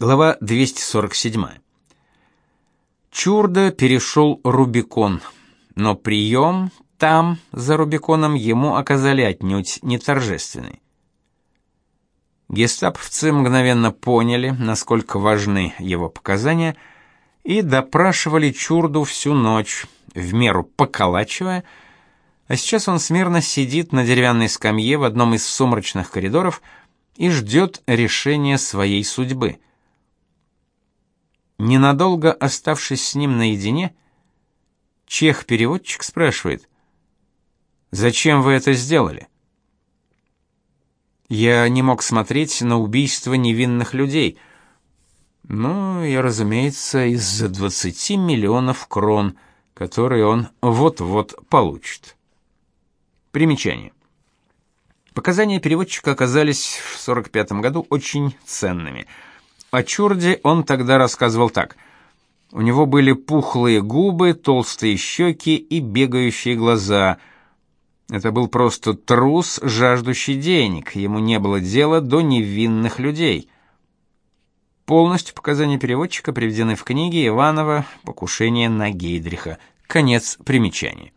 Глава 247. Чурда перешел Рубикон, но прием там, за Рубиконом, ему оказали отнюдь не торжественный. Гестаповцы мгновенно поняли, насколько важны его показания, и допрашивали Чурду всю ночь, в меру поколачивая, а сейчас он смирно сидит на деревянной скамье в одном из сумрачных коридоров и ждет решения своей судьбы. Ненадолго оставшись с ним наедине, чех-переводчик спрашивает: "Зачем вы это сделали?" Я не мог смотреть на убийство невинных людей. Ну, я, разумеется, из-за 20 миллионов крон, которые он вот-вот получит. Примечание. Показания переводчика оказались в 45 году очень ценными. О Чурде он тогда рассказывал так: у него были пухлые губы, толстые щеки и бегающие глаза. Это был просто трус, жаждущий денег. Ему не было дела до невинных людей. Полностью показания переводчика приведены в книге Иванова Покушение на Гейдриха. Конец примечания.